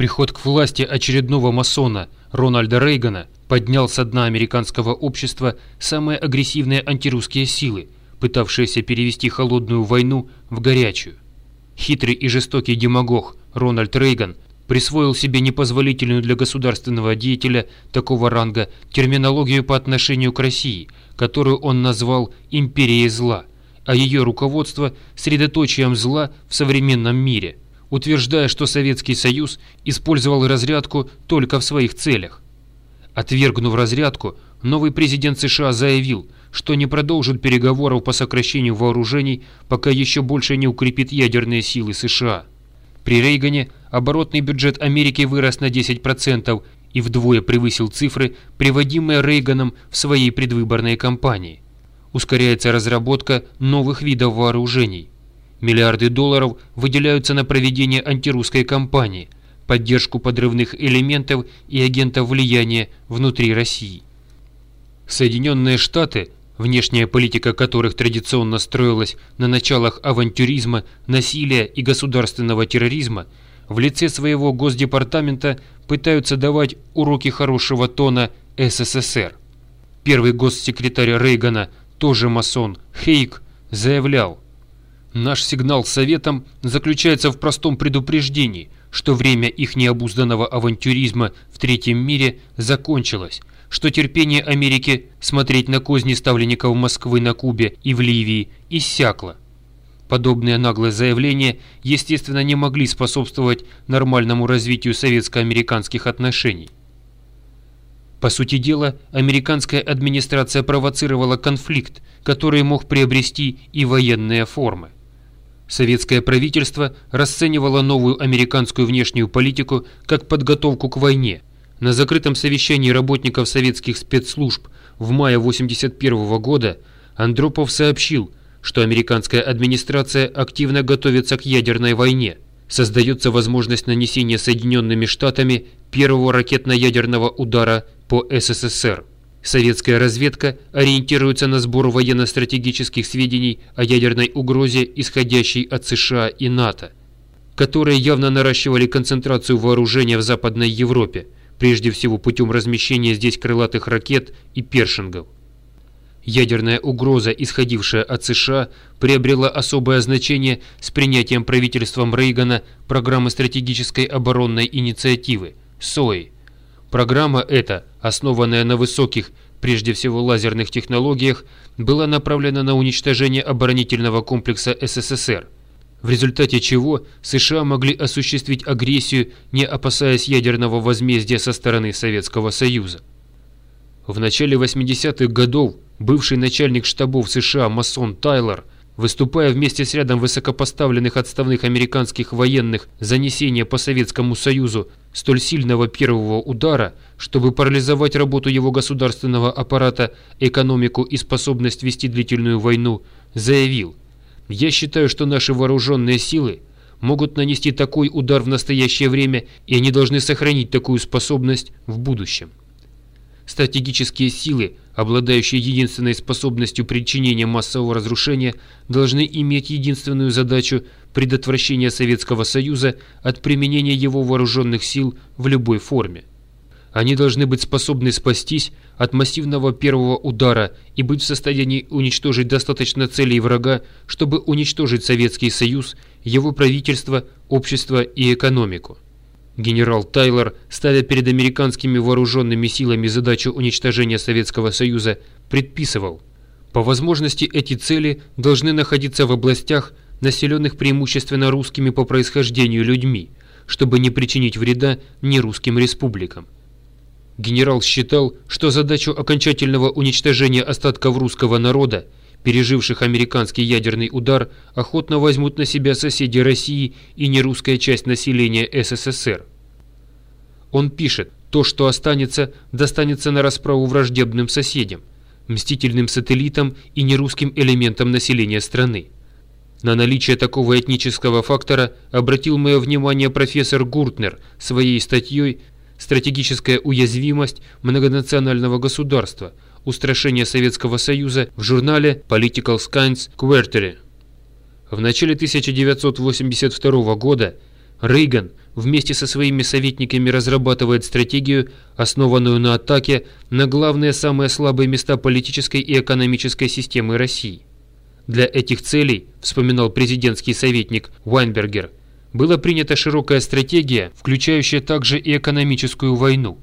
Приход к власти очередного масона Рональда Рейгана поднял со дна американского общества самые агрессивные антирусские силы, пытавшиеся перевести холодную войну в горячую. Хитрый и жестокий демагог Рональд Рейган присвоил себе непозволительную для государственного деятеля такого ранга терминологию по отношению к России, которую он назвал «империей зла», а ее руководство – средоточием зла в современном мире, утверждая, что Советский Союз использовал разрядку только в своих целях. Отвергнув разрядку, новый президент США заявил, что не продолжит переговоров по сокращению вооружений, пока еще больше не укрепит ядерные силы США. При Рейгане оборотный бюджет Америки вырос на 10% и вдвое превысил цифры, приводимые Рейганом в своей предвыборной кампании. Ускоряется разработка новых видов вооружений. Миллиарды долларов выделяются на проведение антирусской кампании, поддержку подрывных элементов и агентов влияния внутри России. Соединенные Штаты – внешняя политика которых традиционно строилась на началах авантюризма, насилия и государственного терроризма, в лице своего Госдепартамента пытаются давать уроки хорошего тона СССР. Первый госсекретарь Рейгана, тоже масон, Хейк, заявлял, «Наш сигнал Советам заключается в простом предупреждении, что время их необузданного авантюризма в третьем мире закончилось, что терпение Америки смотреть на козни ставленников Москвы на Кубе и в Ливии иссякло. Подобные наглые заявления, естественно, не могли способствовать нормальному развитию советско-американских отношений. По сути дела, американская администрация провоцировала конфликт, который мог приобрести и военные формы. Советское правительство расценивало новую американскую внешнюю политику как подготовку к войне – на закрытом совещании работников советских спецслужб в мае 1981 года Андропов сообщил, что американская администрация активно готовится к ядерной войне. Создается возможность нанесения Соединенными Штатами первого ракетно-ядерного удара по СССР. Советская разведка ориентируется на сбор военно-стратегических сведений о ядерной угрозе, исходящей от США и НАТО, которые явно наращивали концентрацию вооружения в Западной Европе – прежде всего путем размещения здесь крылатых ракет и першингов. Ядерная угроза, исходившая от США, приобрела особое значение с принятием правительством Рейгана программы стратегической оборонной инициативы СОИ. Программа эта, основанная на высоких, прежде всего лазерных технологиях, была направлена на уничтожение оборонительного комплекса СССР – в результате чего США могли осуществить агрессию, не опасаясь ядерного возмездия со стороны Советского Союза. В начале 80-х годов бывший начальник штабов США масон Тайлор, выступая вместе с рядом высокопоставленных отставных американских военных за несение по Советскому Союзу столь сильного первого удара, чтобы парализовать работу его государственного аппарата, экономику и способность вести длительную войну, заявил – я считаю, что наши вооруженные силы могут нанести такой удар в настоящее время, и они должны сохранить такую способность в будущем. Стратегические силы, обладающие единственной способностью причинения массового разрушения, должны иметь единственную задачу предотвращения Советского Союза от применения его вооруженных сил в любой форме. Они должны быть способны спастись от массивного первого удара и быть в состоянии уничтожить достаточно целей врага, чтобы уничтожить Советский Союз, его правительство, общество и экономику. Генерал Тайлор, ставя перед американскими вооруженными силами задачу уничтожения Советского Союза, предписывал, по возможности эти цели должны находиться в областях, населенных преимущественно русскими по происхождению людьми, чтобы не причинить вреда нерусским республикам. Генерал считал, что задачу окончательного уничтожения остатков русского народа, переживших американский ядерный удар, охотно возьмут на себя соседи России и нерусская часть населения СССР. Он пишет, то, что останется, достанется на расправу враждебным соседям, мстительным сателлитам и нерусским элементам населения страны. На наличие такого этнического фактора обратил мое внимание профессор Гуртнер своей статьей стратегическая уязвимость многонационального государства, устрашение Советского Союза в журнале Political Science Quarterly. В начале 1982 года Рейган вместе со своими советниками разрабатывает стратегию, основанную на атаке на главные самые слабые места политической и экономической системы России. Для этих целей, вспоминал президентский советник Вайнбергер, была принята широкая стратегия, включающая также и экономическую войну.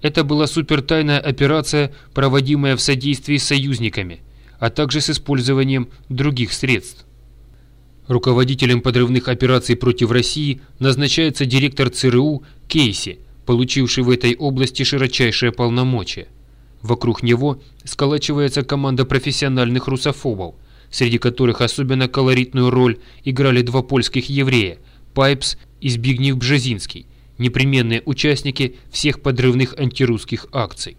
Это была супертайная операция, проводимая в содействии с союзниками, а также с использованием других средств. Руководителем подрывных операций против России назначается директор ЦРУ Кейси, получивший в этой области широчайшие полномочия. Вокруг него сколачивается команда профессиональных русофобов, среди которых особенно колоритную роль играли два польских еврея – Пайпс и Збигнев Бжезинский, непременные участники всех подрывных антирусских акций.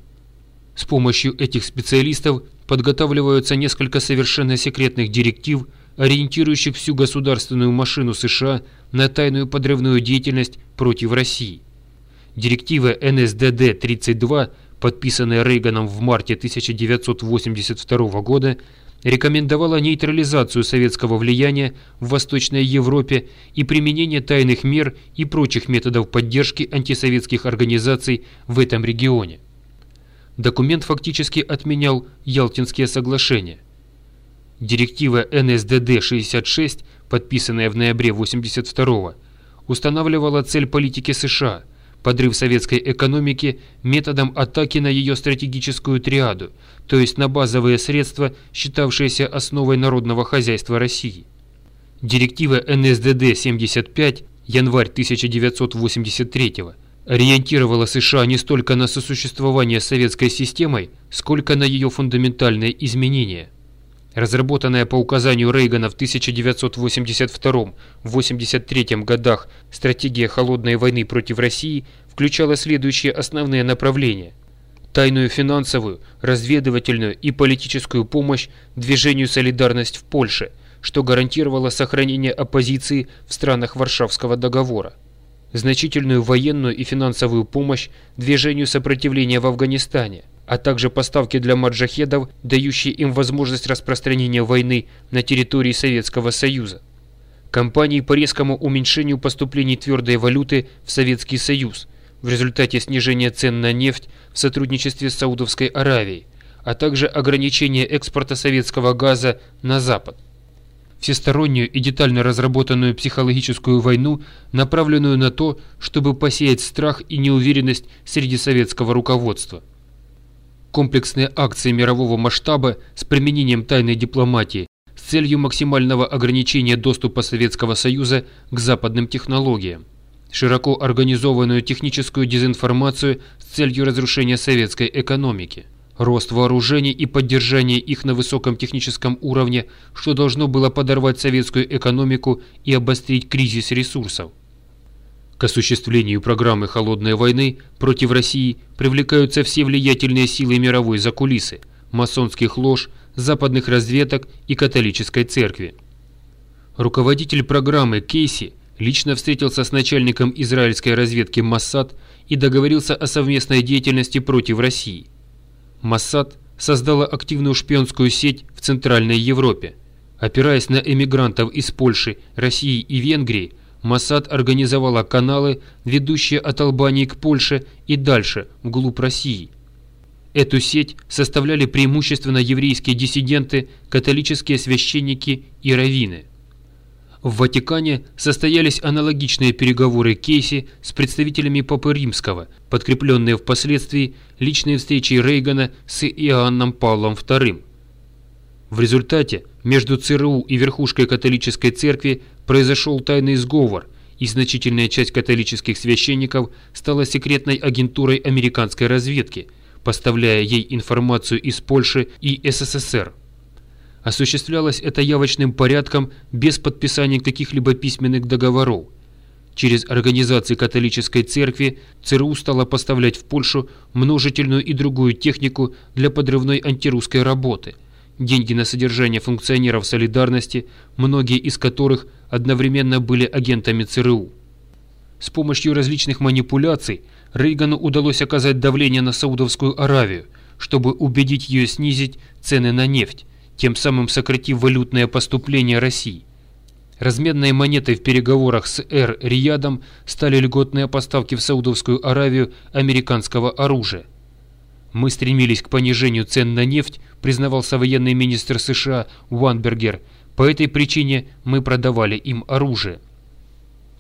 С помощью этих специалистов подготавливаются несколько совершенно секретных директив, ориентирующих всю государственную машину США на тайную подрывную деятельность против России. Директива НСДД-32, подписанная Рейганом в марте 1982 года, рекомендовала нейтрализацию советского влияния в Восточной Европе и применение тайных мер и прочих методов поддержки антисоветских организаций в этом регионе. Документ фактически отменял Ялтинские соглашения. Директива НСДД-66, подписанная в ноябре 1982 устанавливала цель политики США – подрыв советской экономики методом атаки на ее стратегическую триаду, то есть на базовые средства, считавшиеся основой народного хозяйства России. Директива НСДД-75 январь 1983 ориентировала США не столько на сосуществование советской системой, сколько на ее фундаментальные изменения. Разработанная по указанию Рейгана в 1982-83 годах стратегия холодной войны против России включала следующие основные направления. Тайную финансовую, разведывательную и политическую помощь движению «Солидарность» в Польше, что гарантировало сохранение оппозиции в странах Варшавского договора. Значительную военную и финансовую помощь движению сопротивления в Афганистане – а также поставки для маджахедов, дающие им возможность распространения войны на территории Советского Союза. Компании по резкому уменьшению поступлений твердой валюты в Советский Союз в результате снижения цен на нефть в сотрудничестве с Саудовской Аравией, а также ограничения экспорта советского газа на Запад. Всестороннюю и детально разработанную психологическую войну, направленную на то, чтобы посеять страх и неуверенность среди советского руководства – комплексные акции мирового масштаба с применением тайной дипломатии с целью максимального ограничения доступа Советского Союза к западным технологиям, широко организованную техническую дезинформацию с целью разрушения советской экономики, рост вооружений и поддержание их на высоком техническом уровне, что должно было подорвать советскую экономику и обострить кризис ресурсов. К осуществлению программы «Холодной войны» против России привлекаются все влиятельные силы мировой закулисы, масонских лож, западных разведок и католической церкви. Руководитель программы Кейси лично встретился с начальником израильской разведки Массад и договорился о совместной деятельности против России. Массад создала активную шпионскую сеть в Центральной Европе. Опираясь на эмигрантов из Польши, России и Венгрии, Моссад организовала каналы, ведущие от Албании к Польше и дальше, вглубь России. Эту сеть составляли преимущественно еврейские диссиденты, католические священники и раввины. В Ватикане состоялись аналогичные переговоры Кейси с представителями Папы Римского, подкрепленные впоследствии личной встречей Рейгана с Иоанном Павлом II. В результате между ЦРУ и верхушкой католической церкви произошел тайный сговор, и значительная часть католических священников стала секретной агентурой американской разведки, поставляя ей информацию из Польши и СССР. Осуществлялось это явочным порядком без подписания каких-либо письменных договоров. Через организации католической церкви ЦРУ стала поставлять в Польшу множительную и другую технику для подрывной антирусской работы – деньги на содержание функционеров солидарности, многие из которых одновременно были агентами ЦРУ. С помощью различных манипуляций Рейгану удалось оказать давление на Саудовскую Аравию, чтобы убедить ее снизить цены на нефть, тем самым сократив валютное поступление России. Разменной монетой в переговорах с Эр Риядом стали льготные поставки в Саудовскую Аравию американского оружия. Мы стремились к понижению цен на нефть, признавался военный министр США Уанбергер. По этой причине мы продавали им оружие.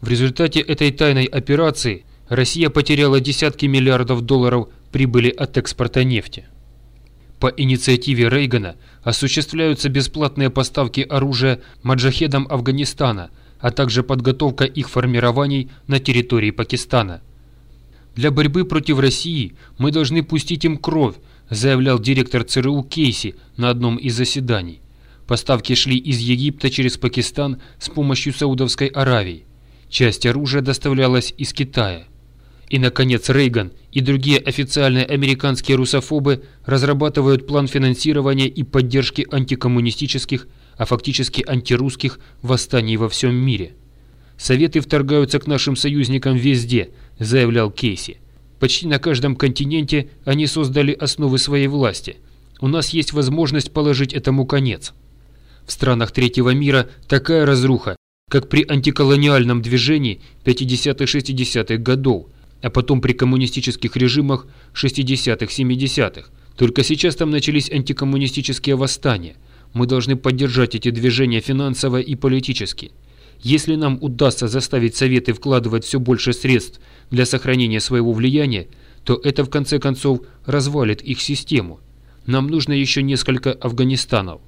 В результате этой тайной операции Россия потеряла десятки миллиардов долларов прибыли от экспорта нефти. По инициативе Рейгана осуществляются бесплатные поставки оружия маджахедам Афганистана, а также подготовка их формирований на территории Пакистана. Для борьбы против России мы должны пустить им кровь, заявлял директор ЦРУ Кейси на одном из заседаний. Поставки шли из Египта через Пакистан с помощью Саудовской Аравии. Часть оружия доставлялась из Китая. И, наконец, Рейган и другие официальные американские русофобы разрабатывают план финансирования и поддержки антикоммунистических, а фактически антирусских восстаний во всем мире. «Советы вторгаются к нашим союзникам везде», – заявлял Кейси. «Почти на каждом континенте они создали основы своей власти. У нас есть возможность положить этому конец». В странах третьего мира такая разруха, как при антиколониальном движении 50-60-х годов, а потом при коммунистических режимах 60-70-х. Только сейчас там начались антикоммунистические восстания. Мы должны поддержать эти движения финансово и политически. Если нам удастся заставить Советы вкладывать все больше средств для сохранения своего влияния, то это в конце концов развалит их систему. Нам нужно еще несколько Афганистанов.